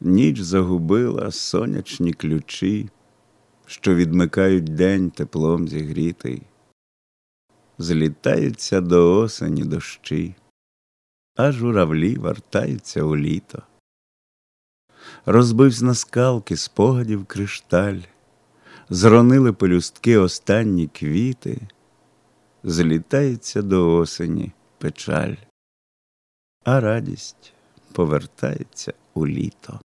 Ніч загубила сонячні ключі, що відмикають день теплом зігрітий. Злітаються до осені дощі, а журавлі вертаються у літо. Розбивсь на скалки спогадів кришталь, зронили пелюстки останні квіти, злітається до осені печаль, а радість повертається у літо.